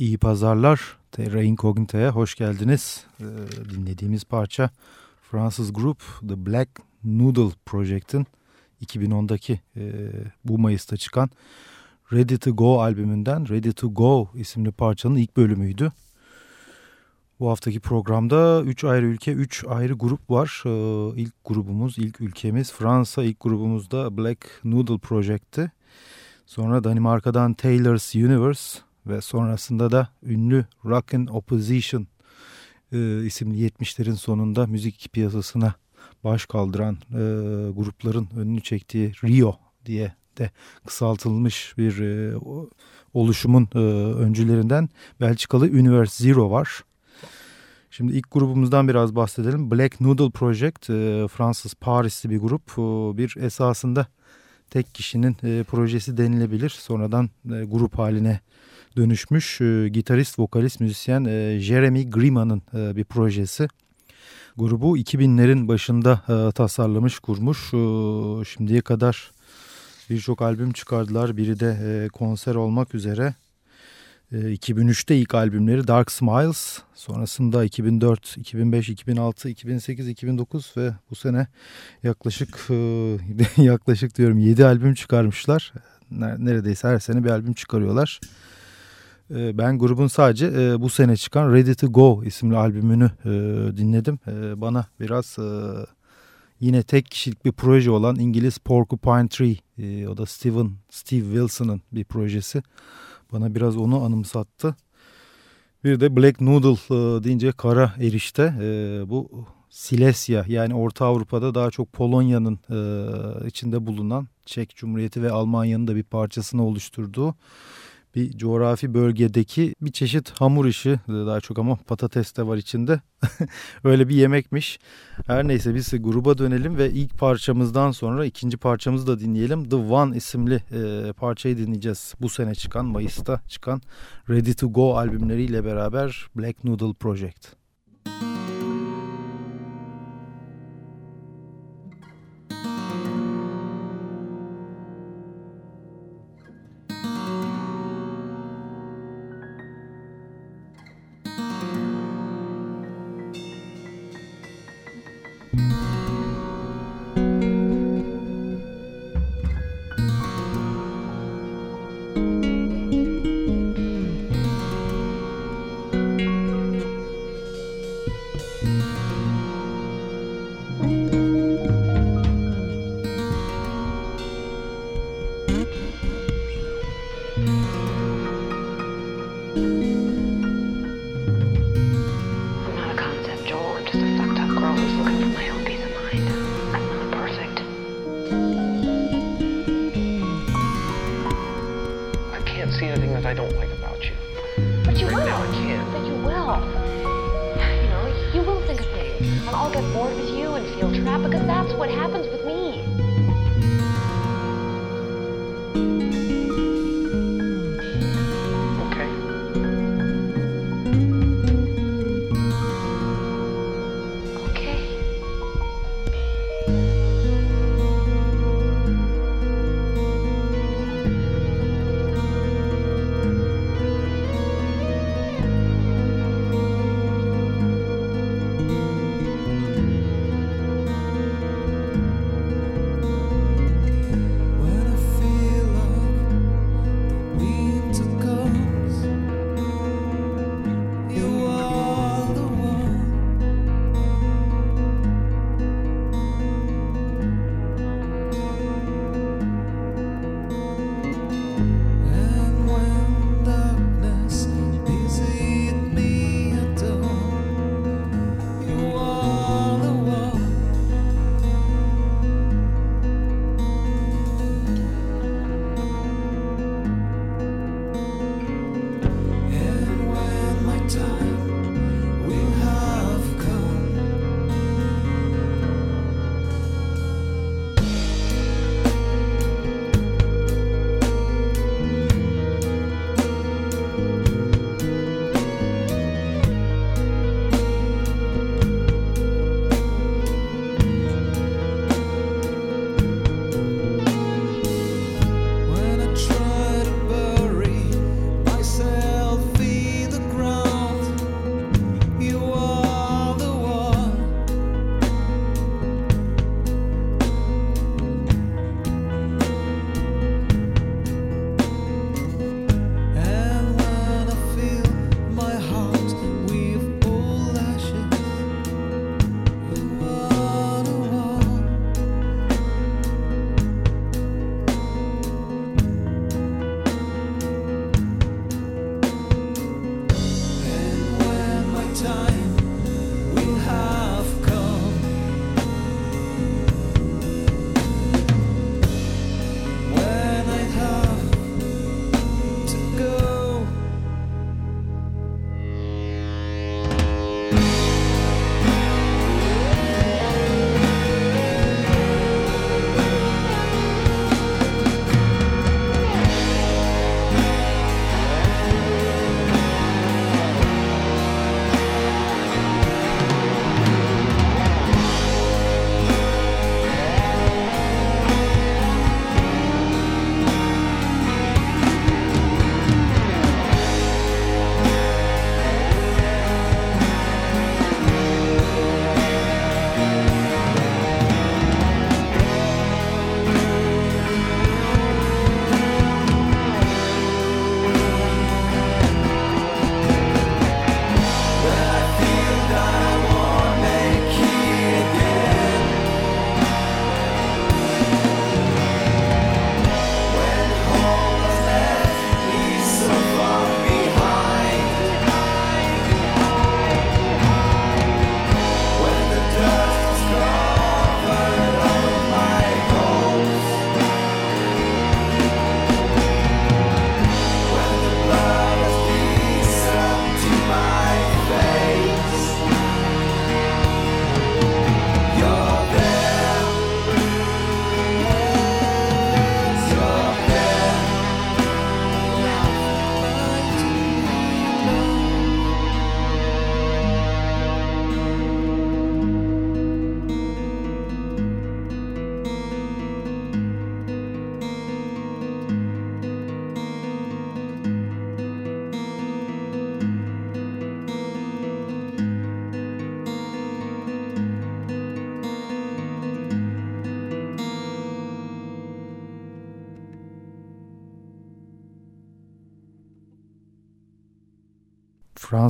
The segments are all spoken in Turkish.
İyi pazarlar. Terra Incognita'ya hoş geldiniz. Ee, dinlediğimiz parça Fransız grup The Black Noodle Project'in 2010'daki e, bu Mayıs'ta çıkan Ready to Go albümünden Ready to Go isimli parçanın ilk bölümüydü. Bu haftaki programda 3 ayrı ülke, 3 ayrı grup var. Ee, ilk grubumuz, ilk ülkemiz Fransa. İlk grubumuzda Black Noodle Project'ti. Sonra Danimarka'dan Taylor's Universe ve sonrasında da ünlü Rock and Opposition e, isimli 70'lerin sonunda müzik piyasasına baş kaldıran e, grupların önünü çektiği Rio diye de kısaltılmış bir e, oluşumun e, öncülerinden Belçikalı Universe Zero var. Şimdi ilk grubumuzdan biraz bahsedelim. Black Noodle Project, e, Fransız Parisli bir grup. E, bir esasında tek kişinin e, projesi denilebilir. Sonradan e, grup haline dönüşmüş e, gitarist, vokalist, müzisyen e, Jeremy Grima'nın e, bir projesi. Grubu 2000'lerin başında tasarlamış, kurmuş. Şimdiye kadar birçok albüm çıkardılar. Biri de konser olmak üzere. 2003'te ilk albümleri Dark Smiles, sonrasında 2004, 2005, 2006, 2008, 2009 ve bu sene yaklaşık yaklaşık diyorum 7 albüm çıkarmışlar. Neredeyse her sene bir albüm çıkarıyorlar. Ee, ben grubun sadece e, bu sene çıkan Ready to Go isimli albümünü e, dinledim. E, bana biraz yine tek kişilik bir proje olan İngiliz Porcupine Tree o da Steven Steve Wilson'ın bir projesi. Bana biraz onu anımsattı. Bir de Black Noodle deyince kara erişte bu Silesya yani Orta Avrupa'da daha çok Polonya'nın içinde bulunan Çek Cumhuriyeti ve Almanya'nın da bir parçasını oluşturduğu bir coğrafi bölgedeki bir çeşit hamur işi daha çok ama patates de var içinde. Öyle bir yemekmiş. Her neyse biz gruba dönelim ve ilk parçamızdan sonra ikinci parçamızı da dinleyelim. The One isimli e, parçayı dinleyeceğiz. Bu sene çıkan Mayıs'ta çıkan Ready to Go albümleriyle beraber Black Noodle Project. Mm-hmm.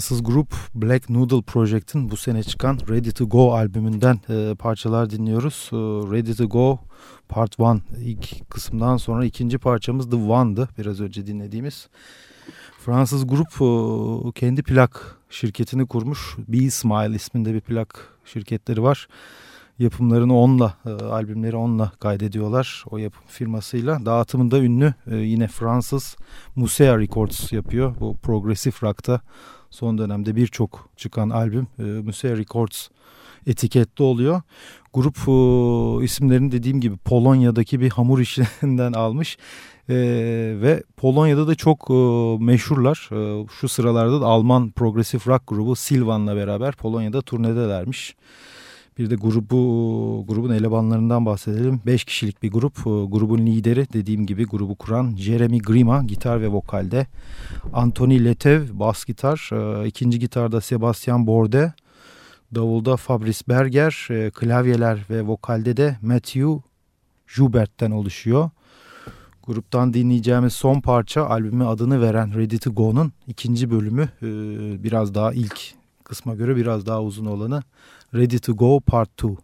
Fransız grup Black Noodle Project'in bu sene çıkan Ready to Go albümünden e, parçalar dinliyoruz. E, Ready to Go Part 1 ilk kısımdan sonra ikinci parçamız The One'dı biraz önce dinlediğimiz. Fransız grup e, kendi plak şirketini kurmuş. Be Smile isminde bir plak şirketleri var. Yapımlarını onunla, e, albümleri onunla kaydediyorlar o yapım firmasıyla. Dağıtımında ünlü e, yine Fransız Musea Records yapıyor. Bu progresif rock'ta son dönemde birçok çıkan albüm e, Musea Records etikette oluyor. Grup e, isimlerini dediğim gibi Polonya'daki bir hamur işlerinden almış. E, ve Polonya'da da çok e, meşhurlar. E, şu sıralarda da Alman progresif rock grubu Silvan'la beraber Polonya'da turnedelermiş. Bir de grubu grubun elemanlarından bahsedelim. Beş kişilik bir grup. E, grubun lideri dediğim gibi grubu kuran Jeremy Grima gitar ve vokalde. Anthony Letev bas gitar. E, ikinci gitarda Sebastian Borde. Davulda Fabrice Berger. E, klavyeler ve vokalde de Matthew Jubert'ten oluşuyor. Gruptan dinleyeceğimiz son parça albüme adını veren Ready to Go'nun ikinci bölümü. Biraz daha ilk kısma göre biraz daha uzun olanı. Ready to Go Part 2.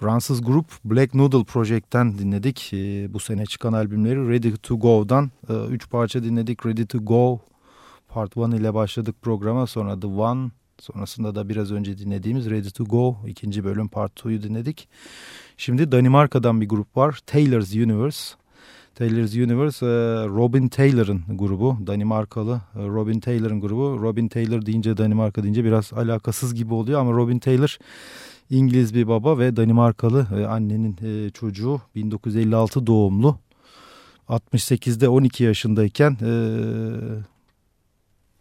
Fransız grup Black Noodle Project'ten dinledik. E, bu sene çıkan albümleri Ready to Go'dan 3 e, parça dinledik. Ready to Go Part 1 ile başladık programa. Sonra The One, sonrasında da biraz önce dinlediğimiz Ready to Go ikinci bölüm Part 2'yu dinledik. Şimdi Danimarka'dan bir grup var. Taylor's Universe. Taylor's Universe e, Robin Taylor'ın grubu. Danimarkalı e, Robin Taylor'ın grubu. Robin Taylor deyince Danimarka deyince biraz alakasız gibi oluyor ama Robin Taylor İngiliz bir baba ve Danimarkalı e, annenin çocuğu 1956 doğumlu. 68'de 12 yaşındayken e,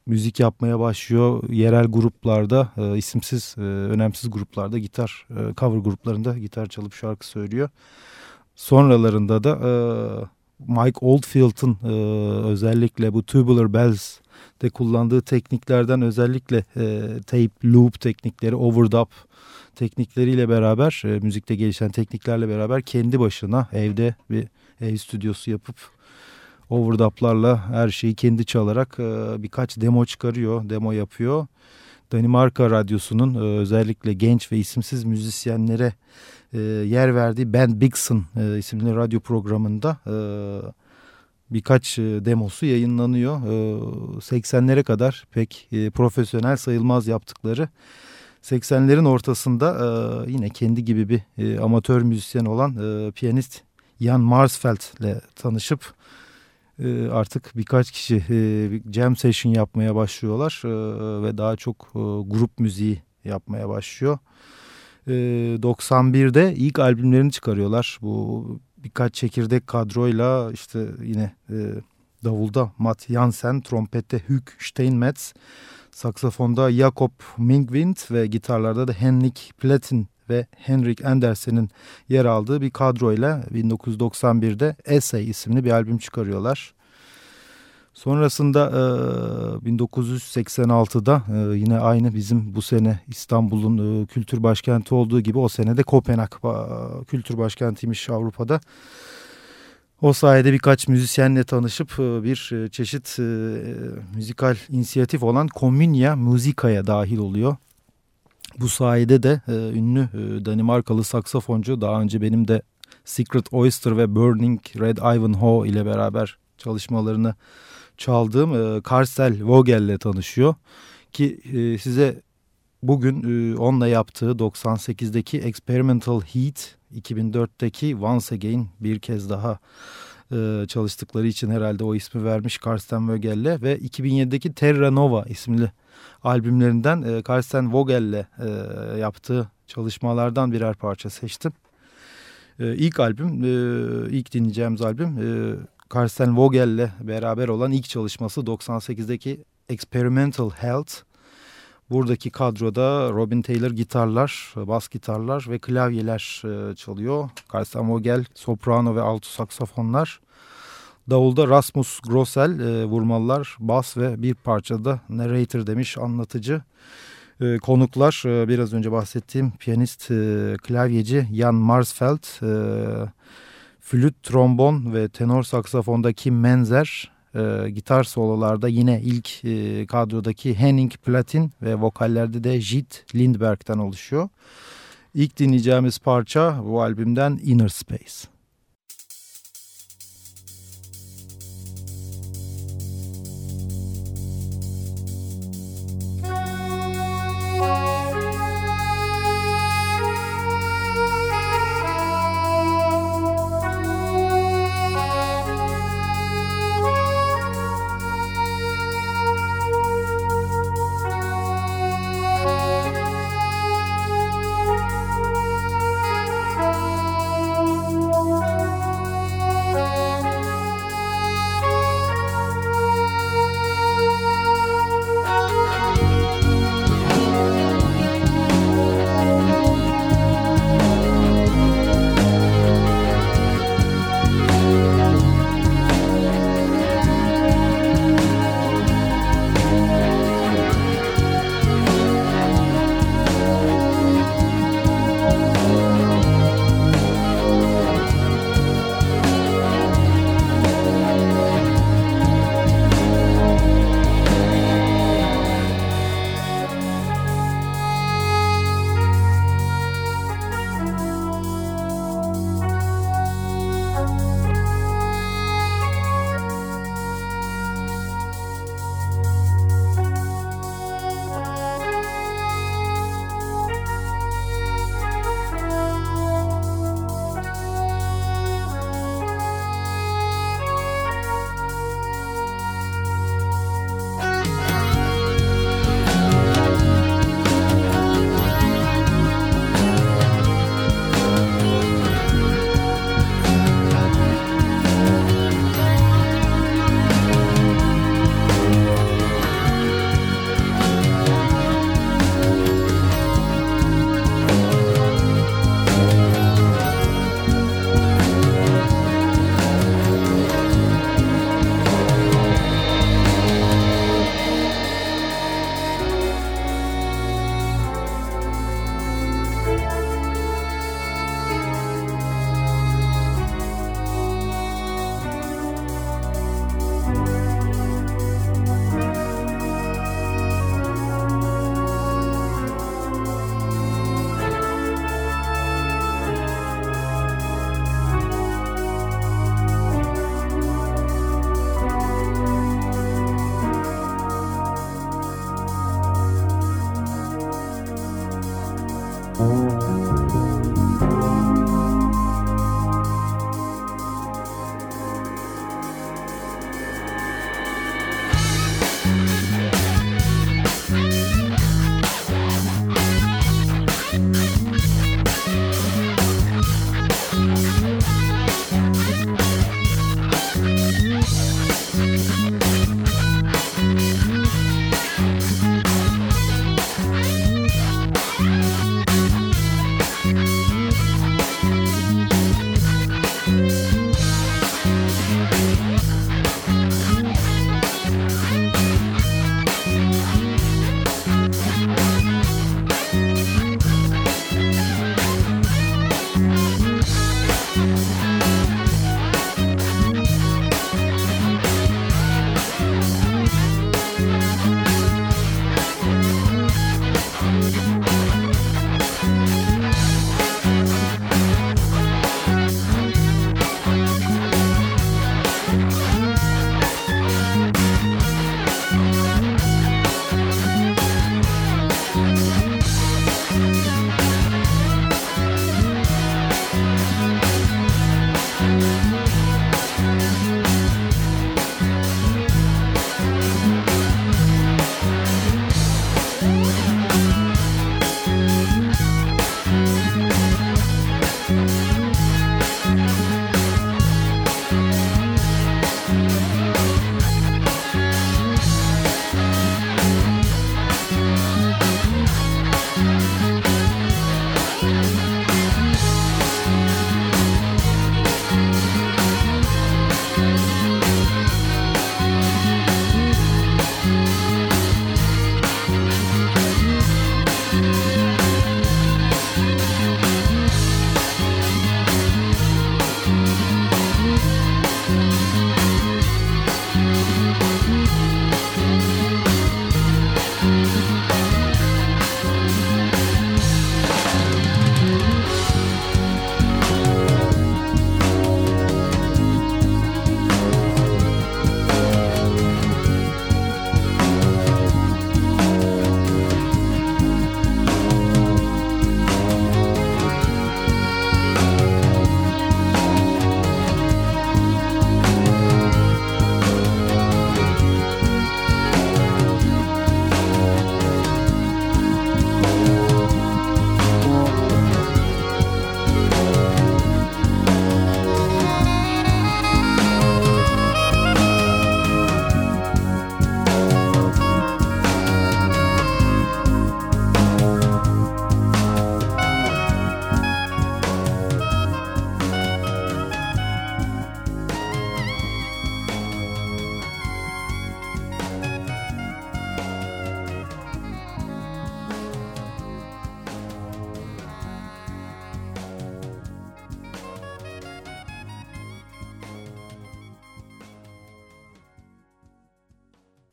müzik yapmaya başlıyor. Yerel gruplarda, e, isimsiz, e, önemsiz gruplarda gitar, e, cover gruplarında gitar çalıp şarkı söylüyor. Sonralarında da e, Mike Oldfield'ın e, özellikle bu Tubular Bells de kullandığı tekniklerden özellikle e, tape loop teknikleri, overdub teknikleriyle beraber, e, müzikte gelişen tekniklerle beraber kendi başına evde bir ev stüdyosu yapıp overdub'larla her şeyi kendi çalarak e, birkaç demo çıkarıyor, demo yapıyor. Danimarka Radyosu'nun e, özellikle genç ve isimsiz müzisyenlere e, yer verdiği Ben Bigson e, isimli radyo programında e, birkaç e, demosu yayınlanıyor. E, 80'lere kadar pek e, profesyonel sayılmaz yaptıkları. 80'lerin ortasında e, yine kendi gibi bir e, amatör müzisyen olan e, piyanist Jan Marsfeld ile tanışıp e, artık birkaç kişi e, jam session yapmaya başlıyorlar e, ve daha çok e, grup müziği yapmaya başlıyor. 91'de ilk albümlerini çıkarıyorlar. Bu birkaç çekirdek kadroyla işte yine davulda Matt Jansen, trompette Hugh Steinmetz, saksafonda Jakob Mingwind ve gitarlarda da Henrik Platin ve Henrik Andersen'in yer aldığı bir kadroyla 1991'de Essay isimli bir albüm çıkarıyorlar. Sonrasında e, 1986'da e, yine aynı bizim bu sene İstanbul'un e, kültür başkenti olduğu gibi o sene de Kopenhag e, kültür başkentiymiş Avrupa'da. O sayede birkaç müzisyenle tanışıp e, bir e, çeşit e, müzikal inisiyatif olan Communia Musica'ya dahil oluyor. Bu sayede de ünlü Danimarkalı saksafoncu daha önce benim de Secret Oyster ve Burning Red Ivanhoe ile beraber çalışmalarını çaldığım Karcel Vogel ile tanışıyor. Ki size bugün onunla yaptığı 98'deki Experimental Heat, 2004'teki Once Again bir kez daha e, çalıştıkları için herhalde o ismi vermiş Karsten Vogel'le ve 2007'deki Terra Nova isimli albümlerinden e, Karsten Vogel'le e, yaptığı çalışmalardan birer parça seçtim. E, ilk albüm, e, ilk dinleyeceğimiz albüm e, Karsten Vogel'le beraber olan ilk çalışması 98'deki Experimental Health. Buradaki kadroda Robin Taylor gitarlar, bas gitarlar ve klavyeler e, çalıyor. Karsten Vogel soprano ve alto saksafonlar. Davulda Rasmus Grossel e, vurmalılar, bas ve bir parçada narrator demiş anlatıcı. E, konuklar biraz önce bahsettiğim piyanist klavyeci Jan Marsfeld, flüt, trombon ve tenor saksafondaki Menzer, e, gitar sololarda yine ilk e, kadrodaki Henning Platin ve vokallerde de Jit Lindberg'den oluşuyor. İlk dinleyeceğimiz parça bu albümden Inner Space.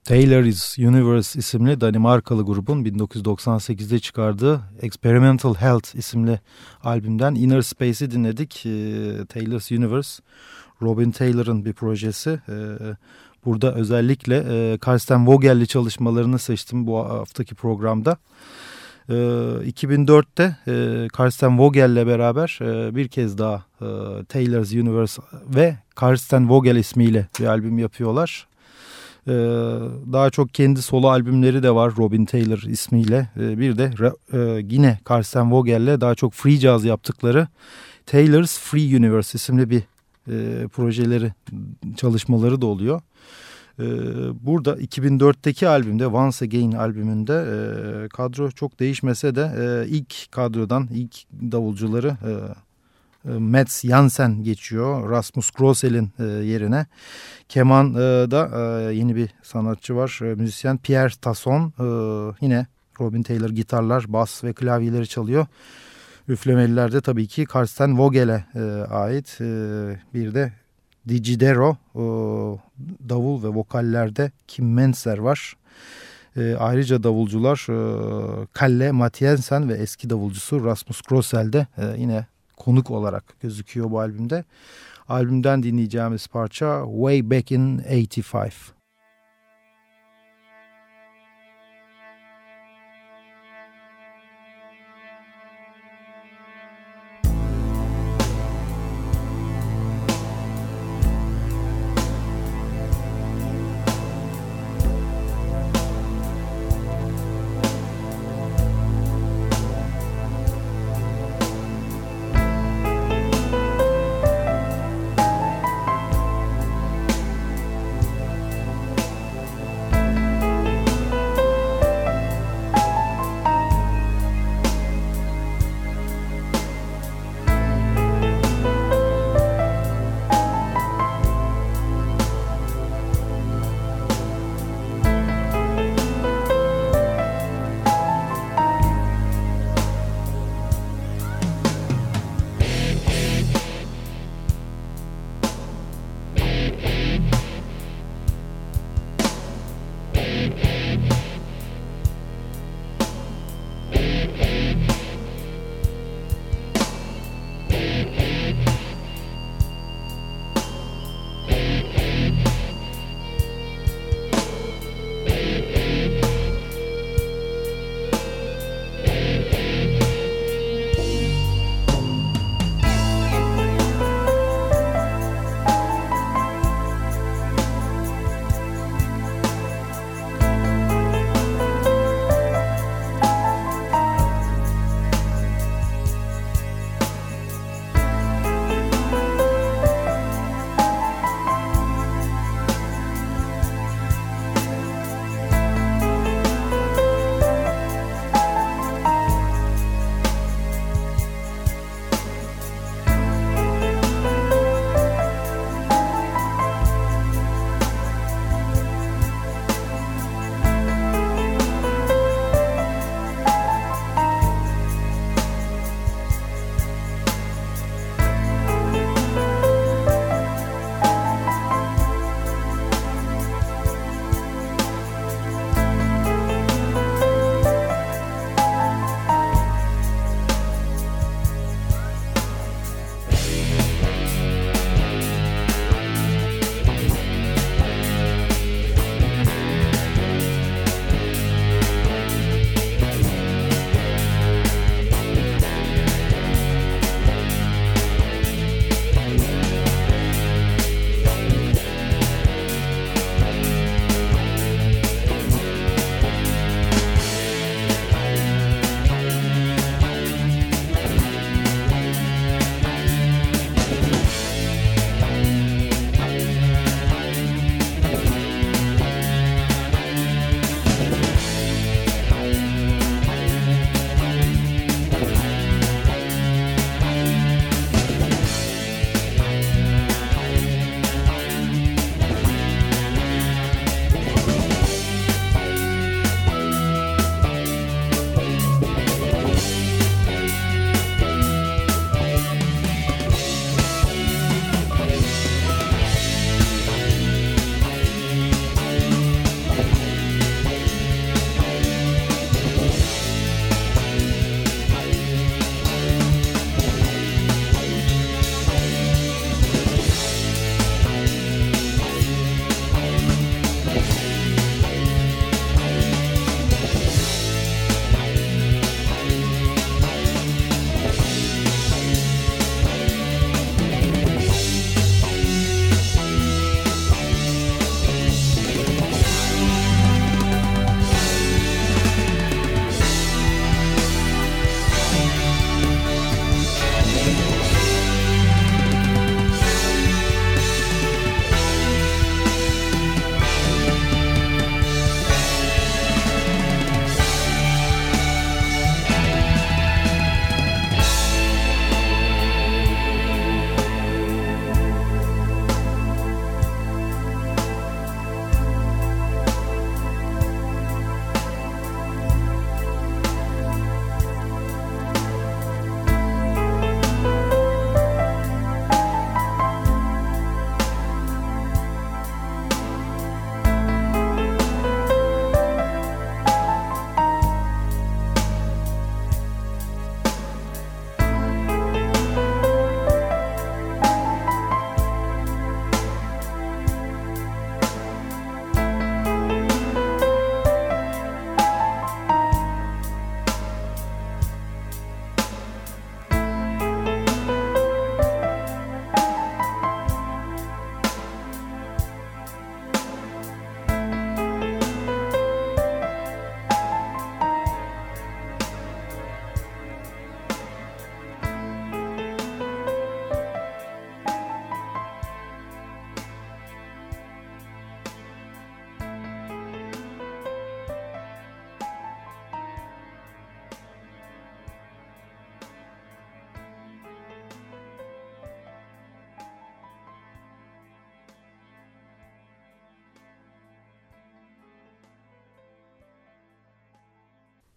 Taylor's Universe isimli Danimarkalı grubun 1998'de çıkardığı Experimental Health isimli albümden Inner Space'i dinledik. Ee, Taylor's Universe, Robin Taylor'ın bir projesi. Ee, burada özellikle e, Karsten Vogel'li çalışmalarını seçtim bu haftaki programda. 2004'te ee, e, Karsten Vogel'le beraber e, bir kez daha e, Taylor's Universe ve Karsten Vogel ismiyle bir albüm yapıyorlar. Ee, daha çok kendi solo albümleri de var Robin Taylor ismiyle. Ee, bir de e, yine Carsten Vogel'le daha çok free jazz yaptıkları Taylor's Free Universe isimli bir e, projeleri, çalışmaları da oluyor. Ee, burada 2004'teki albümde Once Again albümünde e, kadro çok değişmese de ilk kadrodan ilk davulcuları e, Mats Jansen geçiyor. Rasmus Grossel'in e, yerine. Keman e, da yeni bir sanatçı var. Müzisyen Pierre Tasson. Yine Robin Taylor gitarlar, bas ve klavyeleri çalıyor. Üflemeliler de tabii ki Karsten Vogel'e ait. Bir de Digidero davul ve vokallerde Kim Menser var. ayrıca davulcular Kalle Mathiensen ve eski davulcusu Rasmus Grossel de yine konuk olarak gözüküyor bu albümde. Albümden dinleyeceğimiz parça Way Back in 85.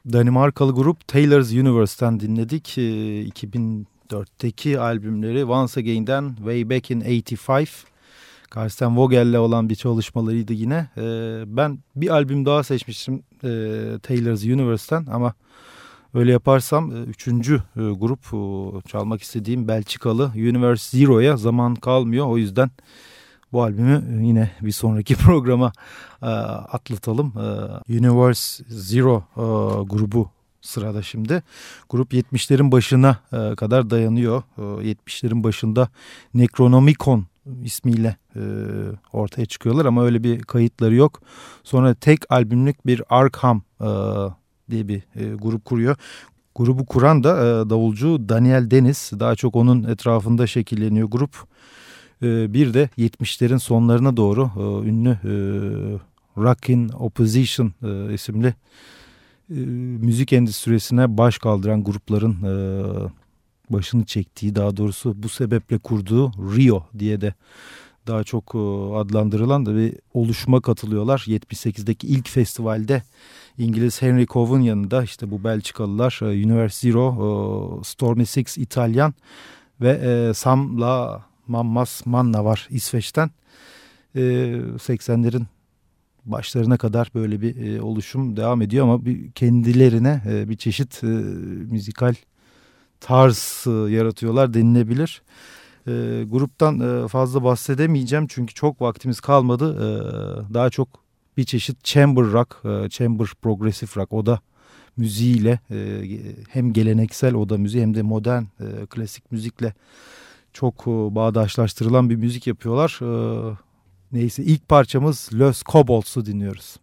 Danimarkalı grup Taylor's Universe'ten dinledik. 2004'teki ee, albümleri Once Again'den Way Back in 85. Karsten Vogel'le olan bir çalışmalarıydı yine. Ee, ben bir albüm daha seçmiştim e, Taylor's Universe'ten ama öyle yaparsam e, üçüncü e, grup çalmak istediğim Belçikalı Universe Zero'ya zaman kalmıyor. O yüzden bu albümü yine bir sonraki programa atlatalım. Universe Zero grubu sırada şimdi. Grup 70'lerin başına kadar dayanıyor. 70'lerin başında Necronomicon ismiyle e, ortaya çıkıyorlar ama öyle bir kayıtları yok. Sonra tek albümlük bir Arkham e, diye bir e, grup kuruyor. Grubu kuran da e, davulcu Daniel Deniz. Daha çok onun etrafında şekilleniyor grup. E, bir de 70'lerin sonlarına doğru e, ünlü e, Rockin' Opposition e, isimli müzik endüstrisine baş kaldıran grupların başını çektiği daha doğrusu bu sebeple kurduğu Rio diye de daha çok adlandırılan da bir oluşuma katılıyorlar. 78'deki ilk festivalde İngiliz Henry Cove'un yanında işte bu Belçikalılar Universe Zero, Stormy Six İtalyan ve Sam La Mammas Manna var İsveç'ten. 80'lerin başlarına kadar böyle bir oluşum devam ediyor ama bir kendilerine bir çeşit müzikal tarz e, yaratıyorlar denilebilir. E, gruptan e, fazla bahsedemeyeceğim çünkü çok vaktimiz kalmadı. E, daha çok bir çeşit chamber rock, e, chamber progressive rock o da müziğiyle e, hem geleneksel oda müziği hem de modern e, klasik müzikle çok e, bağdaşlaştırılan bir müzik yapıyorlar. E, neyse ilk parçamız Los Cobolds'u dinliyoruz.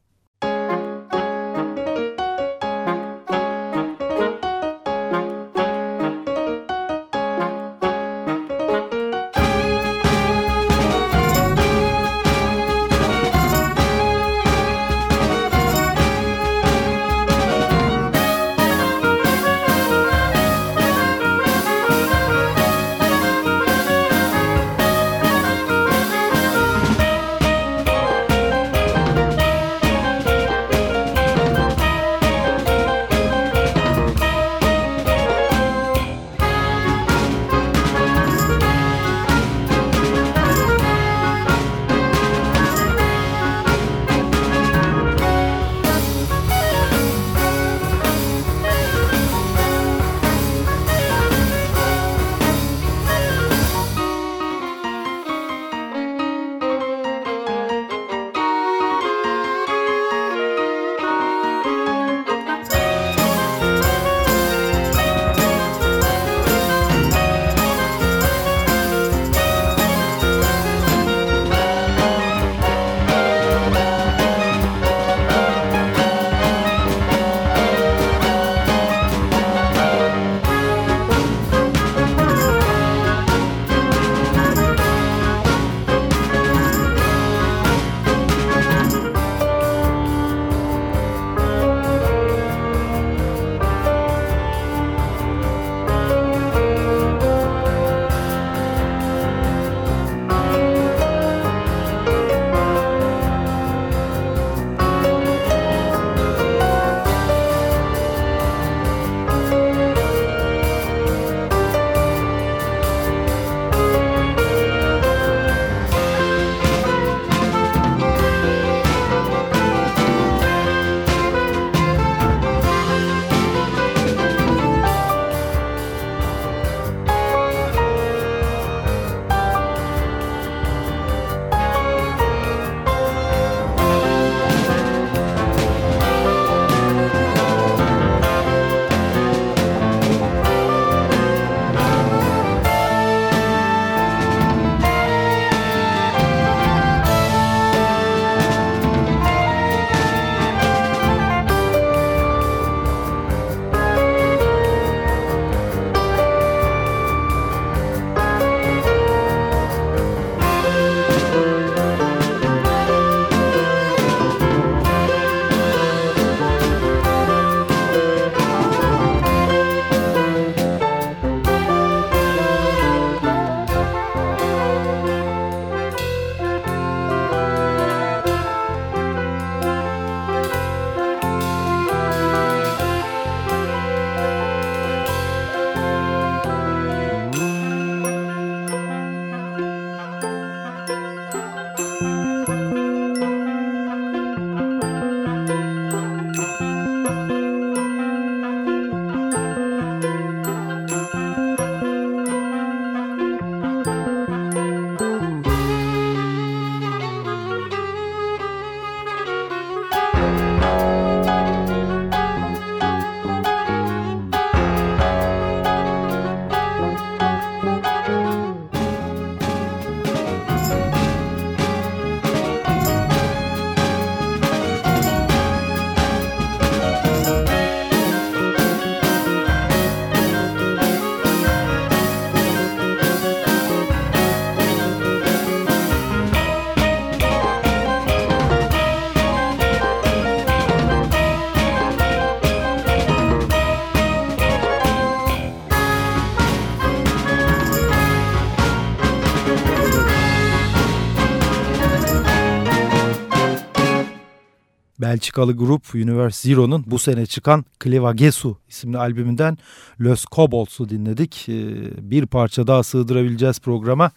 Belçikalı grup Universe Zero'nun bu sene çıkan Clivagesu isimli albümünden Los Cobolts'u dinledik. Ee, bir parça daha sığdırabileceğiz programa.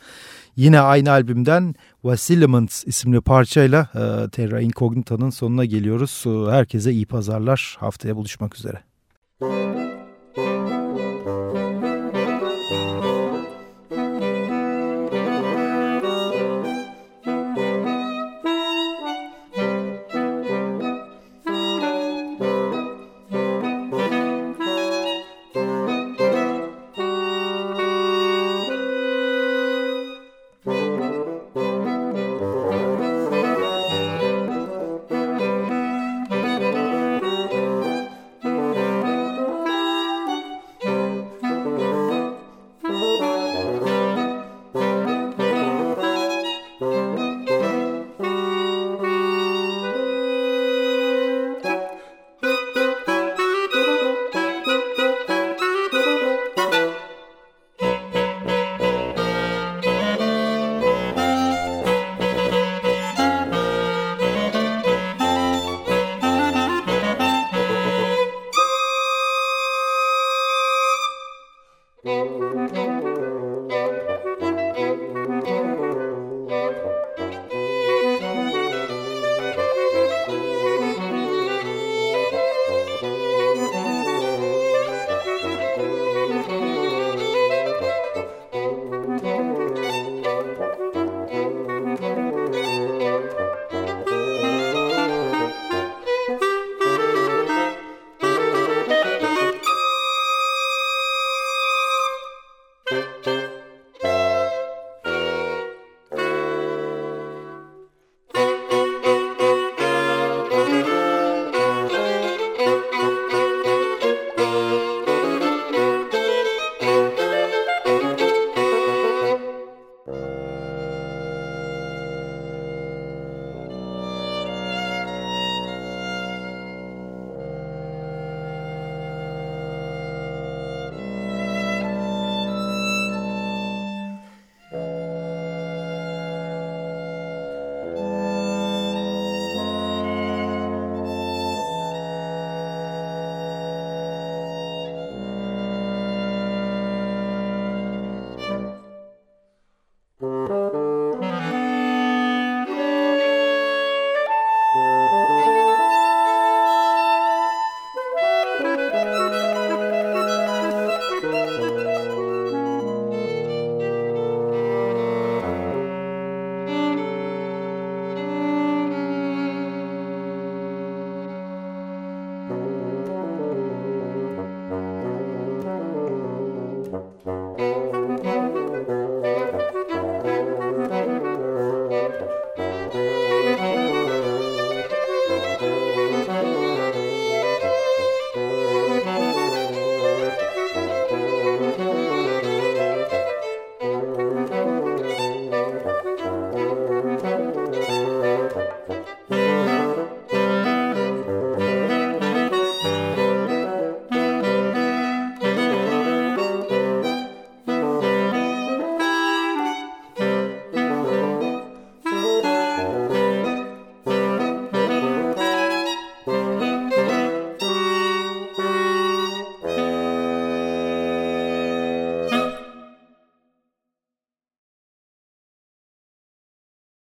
Yine aynı albümden Vasiliments isimli parçayla e, Terra Incognita'nın sonuna geliyoruz. Herkese iyi pazarlar. Haftaya buluşmak üzere. Müzik